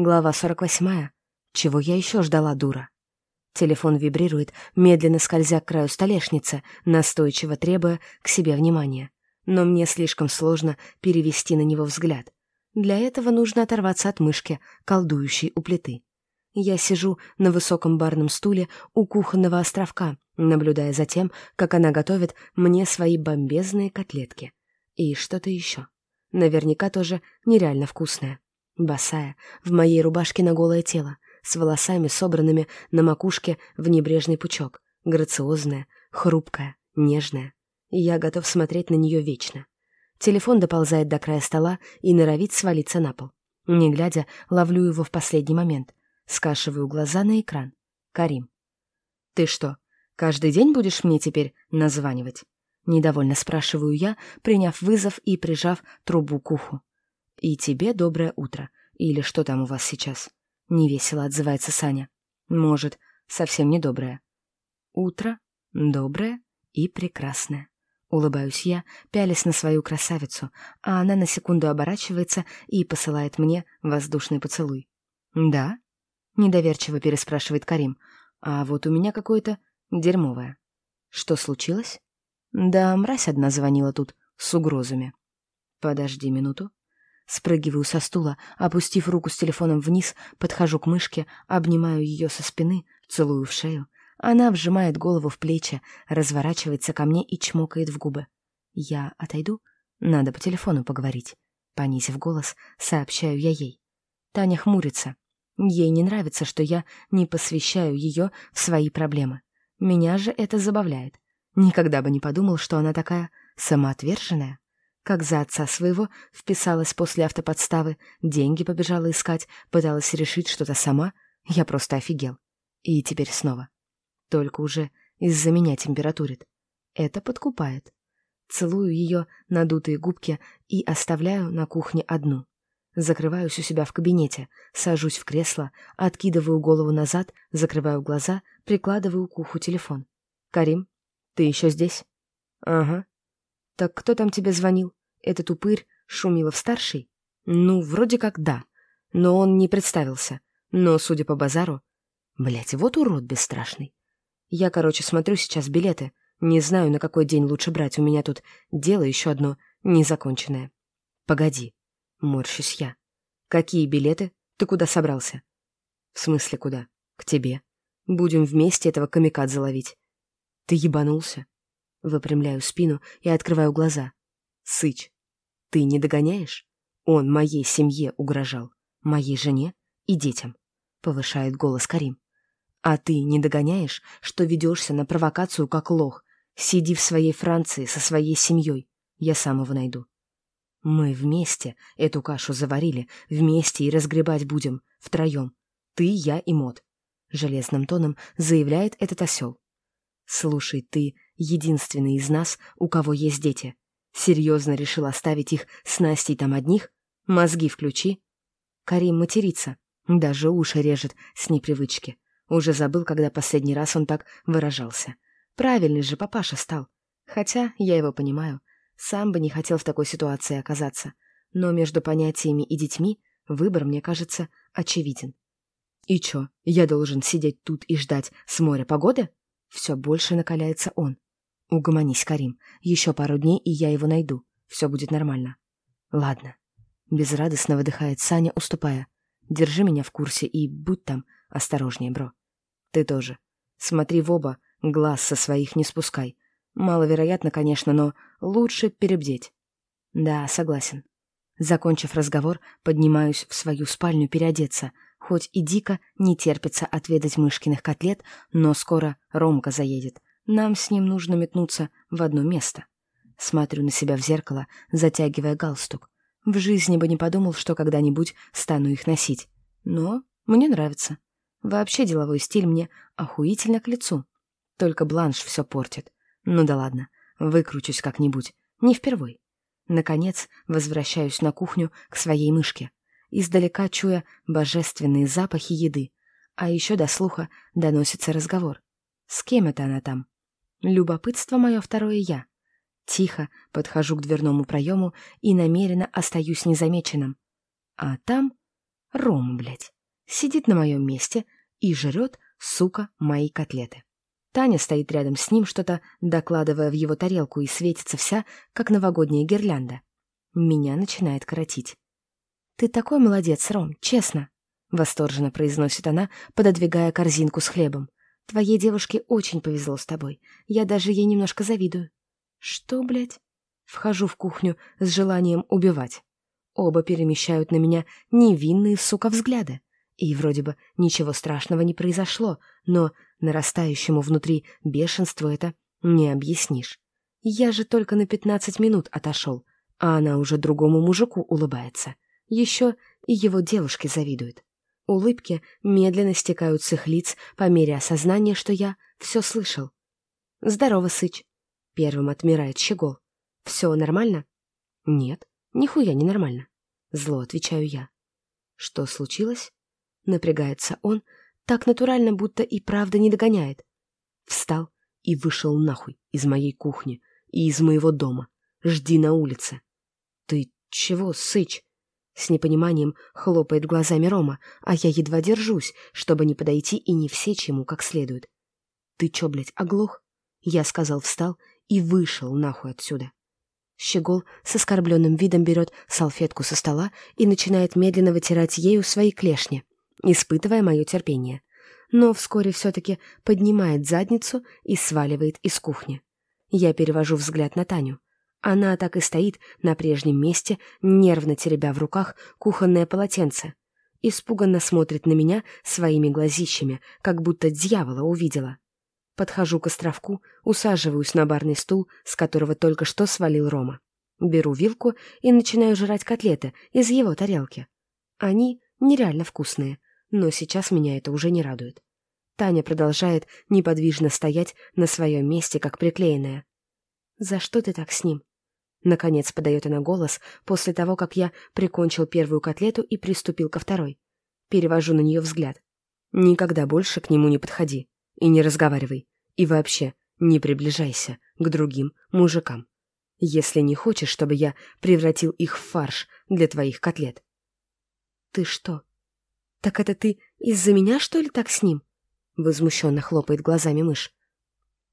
Глава 48. Чего я еще ждала, дура? Телефон вибрирует, медленно скользя к краю столешницы, настойчиво требуя к себе внимания. Но мне слишком сложно перевести на него взгляд. Для этого нужно оторваться от мышки, колдующей у плиты. Я сижу на высоком барном стуле у кухонного островка, наблюдая за тем, как она готовит мне свои бомбезные котлетки. И что-то еще. Наверняка тоже нереально вкусное. Босая, в моей рубашке на голое тело, с волосами, собранными на макушке в небрежный пучок, грациозная, хрупкая, нежная. Я готов смотреть на нее вечно. Телефон доползает до края стола и норовит свалиться на пол. Не глядя, ловлю его в последний момент. Скашиваю глаза на экран. Карим. «Ты что, каждый день будешь мне теперь названивать?» Недовольно спрашиваю я, приняв вызов и прижав трубу к уху. «И тебе доброе утро. Или что там у вас сейчас?» Невесело отзывается Саня. «Может, совсем не доброе». «Утро доброе и прекрасное». Улыбаюсь я, пялясь на свою красавицу, а она на секунду оборачивается и посылает мне воздушный поцелуй. «Да?» — недоверчиво переспрашивает Карим. «А вот у меня какое-то дерьмовое». «Что случилось?» Да, мразь одна звонила тут с угрозами. Подожди минуту. Спрыгиваю со стула, опустив руку с телефоном вниз, подхожу к мышке, обнимаю ее со спины, целую в шею. Она вжимает голову в плечи, разворачивается ко мне и чмокает в губы. Я отойду? Надо по телефону поговорить. Понизив голос, сообщаю я ей. Таня хмурится. Ей не нравится, что я не посвящаю ее в свои проблемы. Меня же это забавляет. Никогда бы не подумал, что она такая самоотверженная. Как за отца своего вписалась после автоподставы, деньги побежала искать, пыталась решить что-то сама. Я просто офигел. И теперь снова. Только уже из-за меня температурит. Это подкупает. Целую ее надутые губки и оставляю на кухне одну. Закрываюсь у себя в кабинете, сажусь в кресло, откидываю голову назад, закрываю глаза, прикладываю к уху телефон. «Карим, «Ты еще здесь?» «Ага». «Так кто там тебе звонил? Этот упырь Шумилов-старший?» «Ну, вроде как да. Но он не представился. Но, судя по базару...» Блять, вот урод бесстрашный. Я, короче, смотрю сейчас билеты. Не знаю, на какой день лучше брать. У меня тут дело еще одно незаконченное. Погоди. Морщусь я. Какие билеты? Ты куда собрался? В смысле куда? К тебе. Будем вместе этого камикадзе ловить. «Ты ебанулся?» Выпрямляю спину и открываю глаза. «Сыч, ты не догоняешь? Он моей семье угрожал, моей жене и детям», — повышает голос Карим. «А ты не догоняешь, что ведешься на провокацию как лох? Сиди в своей Франции со своей семьей. Я сам его найду». «Мы вместе эту кашу заварили, вместе и разгребать будем, втроем. Ты, я и Мот», — железным тоном заявляет этот осел. «Слушай, ты единственный из нас, у кого есть дети. Серьезно решил оставить их с Настей там одних? Мозги включи». Карим матерится, даже уши режет с непривычки. Уже забыл, когда последний раз он так выражался. Правильный же папаша стал. Хотя я его понимаю. Сам бы не хотел в такой ситуации оказаться. Но между понятиями и детьми выбор, мне кажется, очевиден. И чё, я должен сидеть тут и ждать с моря погоды? Все больше накаляется он. Угомонись, Карим. Еще пару дней, и я его найду. Все будет нормально. Ладно. Безрадостно выдыхает Саня, уступая. Держи меня в курсе и будь там осторожнее, бро. Ты тоже. Смотри в оба, глаз со своих не спускай. Маловероятно, конечно, но лучше перебдеть. Да, согласен. Закончив разговор, поднимаюсь в свою спальню переодеться — Хоть и дико не терпится отведать мышкиных котлет, но скоро Ромка заедет. Нам с ним нужно метнуться в одно место. Смотрю на себя в зеркало, затягивая галстук. В жизни бы не подумал, что когда-нибудь стану их носить. Но мне нравится. Вообще деловой стиль мне охуительно к лицу. Только бланш все портит. Ну да ладно, выкручусь как-нибудь. Не впервой. Наконец, возвращаюсь на кухню к своей мышке издалека чуя божественные запахи еды. А еще до слуха доносится разговор. С кем это она там? Любопытство мое второе я. Тихо подхожу к дверному проему и намеренно остаюсь незамеченным. А там Рома, блядь, сидит на моем месте и жрет, сука, мои котлеты. Таня стоит рядом с ним, что-то докладывая в его тарелку, и светится вся, как новогодняя гирлянда. Меня начинает коротить. «Ты такой молодец, Ром, честно!» — восторженно произносит она, пододвигая корзинку с хлебом. «Твоей девушке очень повезло с тобой. Я даже ей немножко завидую». «Что, блядь?» Вхожу в кухню с желанием убивать. Оба перемещают на меня невинные, сука, взгляды. И вроде бы ничего страшного не произошло, но нарастающему внутри бешенству это не объяснишь. Я же только на пятнадцать минут отошел, а она уже другому мужику улыбается. Еще и его девушке завидует. Улыбки медленно стекают с их лиц по мере осознания, что я все слышал. «Здорово, Сыч!» Первым отмирает Щегол. «Все нормально?» «Нет, нихуя не нормально». Зло отвечаю я. «Что случилось?» Напрягается он, так натурально, будто и правда не догоняет. Встал и вышел нахуй из моей кухни и из моего дома. Жди на улице. Ты чего, сыч? С непониманием хлопает глазами Рома, а я едва держусь, чтобы не подойти и не всечь ему как следует. Ты чё, блядь, оглох? Я сказал, встал и вышел нахуй отсюда. Щегол с оскорбленным видом берет салфетку со стола и начинает медленно вытирать ею свои клешни испытывая мое терпение. Но вскоре все-таки поднимает задницу и сваливает из кухни. Я перевожу взгляд на Таню. Она так и стоит на прежнем месте, нервно теребя в руках кухонное полотенце. Испуганно смотрит на меня своими глазищами, как будто дьявола увидела. Подхожу к островку, усаживаюсь на барный стул, с которого только что свалил Рома. Беру вилку и начинаю жрать котлеты из его тарелки. Они нереально вкусные, но сейчас меня это уже не радует. Таня продолжает неподвижно стоять на своем месте, как приклеенная. «За что ты так с ним?» Наконец подает она голос после того, как я прикончил первую котлету и приступил ко второй. Перевожу на нее взгляд. «Никогда больше к нему не подходи и не разговаривай. И вообще, не приближайся к другим мужикам. Если не хочешь, чтобы я превратил их в фарш для твоих котлет». «Ты что, «Так это ты из-за меня, что ли, так с ним?» Возмущенно хлопает глазами мышь.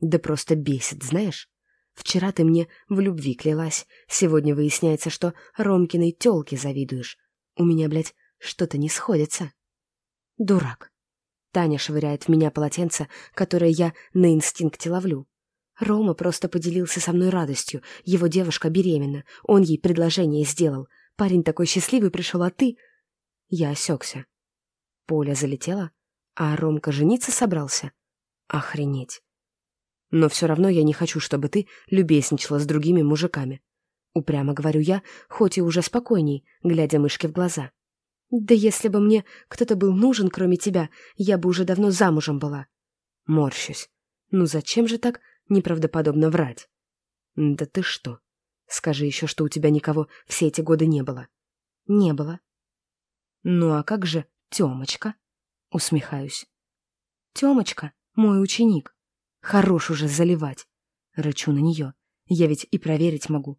«Да просто бесит, знаешь? Вчера ты мне в любви клялась, сегодня выясняется, что Ромкиной тёлке завидуешь. У меня, блядь, что-то не сходится». «Дурак». Таня швыряет в меня полотенце, которое я на инстинкте ловлю. Рома просто поделился со мной радостью. Его девушка беременна. Он ей предложение сделал. Парень такой счастливый пришел, а ты... Я осекся. Поля залетела, а Ромка жениться собрался. Охренеть. Но все равно я не хочу, чтобы ты любезничала с другими мужиками. Упрямо говорю я, хоть и уже спокойней, глядя мышке в глаза. Да если бы мне кто-то был нужен, кроме тебя, я бы уже давно замужем была. Морщусь. Ну зачем же так неправдоподобно врать? Да ты что? Скажи еще, что у тебя никого все эти годы не было. Не было. Ну а как же Тёмочка. Усмехаюсь. Тёмочка, мой ученик. Хорош уже заливать. Рычу на неё. Я ведь и проверить могу.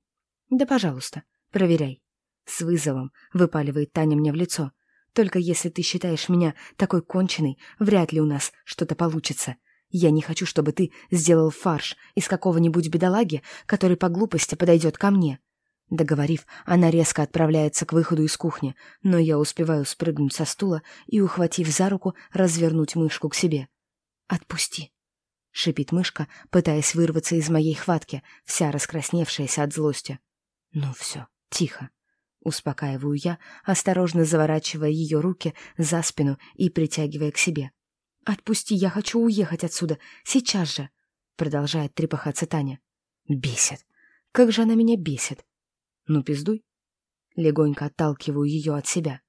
Да, пожалуйста, проверяй. С вызовом выпаливает Таня мне в лицо. Только если ты считаешь меня такой конченой, вряд ли у нас что-то получится. Я не хочу, чтобы ты сделал фарш из какого-нибудь бедолаги, который по глупости подойдет ко мне. Договорив, она резко отправляется к выходу из кухни, но я успеваю спрыгнуть со стула и, ухватив за руку, развернуть мышку к себе. «Отпусти!» — шипит мышка, пытаясь вырваться из моей хватки, вся раскрасневшаяся от злости. «Ну все, тихо!» — успокаиваю я, осторожно заворачивая ее руки за спину и притягивая к себе. «Отпусти, я хочу уехать отсюда, сейчас же!» — продолжает трепыхаться Таня. «Бесит! Как же она меня бесит!» «Ну, пиздуй». Легонько отталкиваю ее от себя.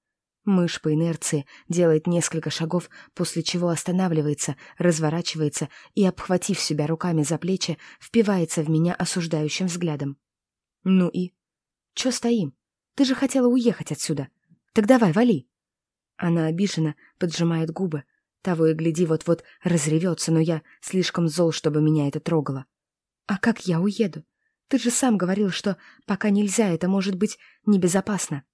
Мышь по инерции делает несколько шагов, после чего останавливается, разворачивается и, обхватив себя руками за плечи, впивается в меня осуждающим взглядом. «Ну и? Чё стоим? Ты же хотела уехать отсюда. Так давай, вали!» Она обижена, поджимает губы. Того и гляди, вот-вот разревется, но я слишком зол, чтобы меня это трогало. «А как я уеду? Ты же сам говорил, что пока нельзя, это может быть небезопасно.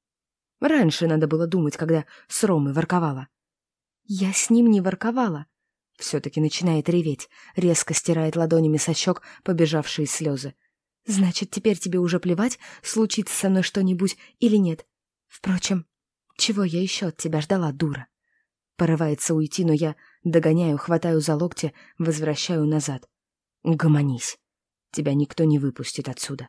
Раньше надо было думать, когда с Ромой ворковала. Я с ним не ворковала. Все-таки начинает реветь, резко стирает ладонями со щек побежавшие слезы. Значит, теперь тебе уже плевать, случится со мной что-нибудь или нет. Впрочем, чего я еще от тебя ждала, дура? Порывается уйти, но я догоняю, хватаю за локти, возвращаю назад. Гомонись. Тебя никто не выпустит отсюда.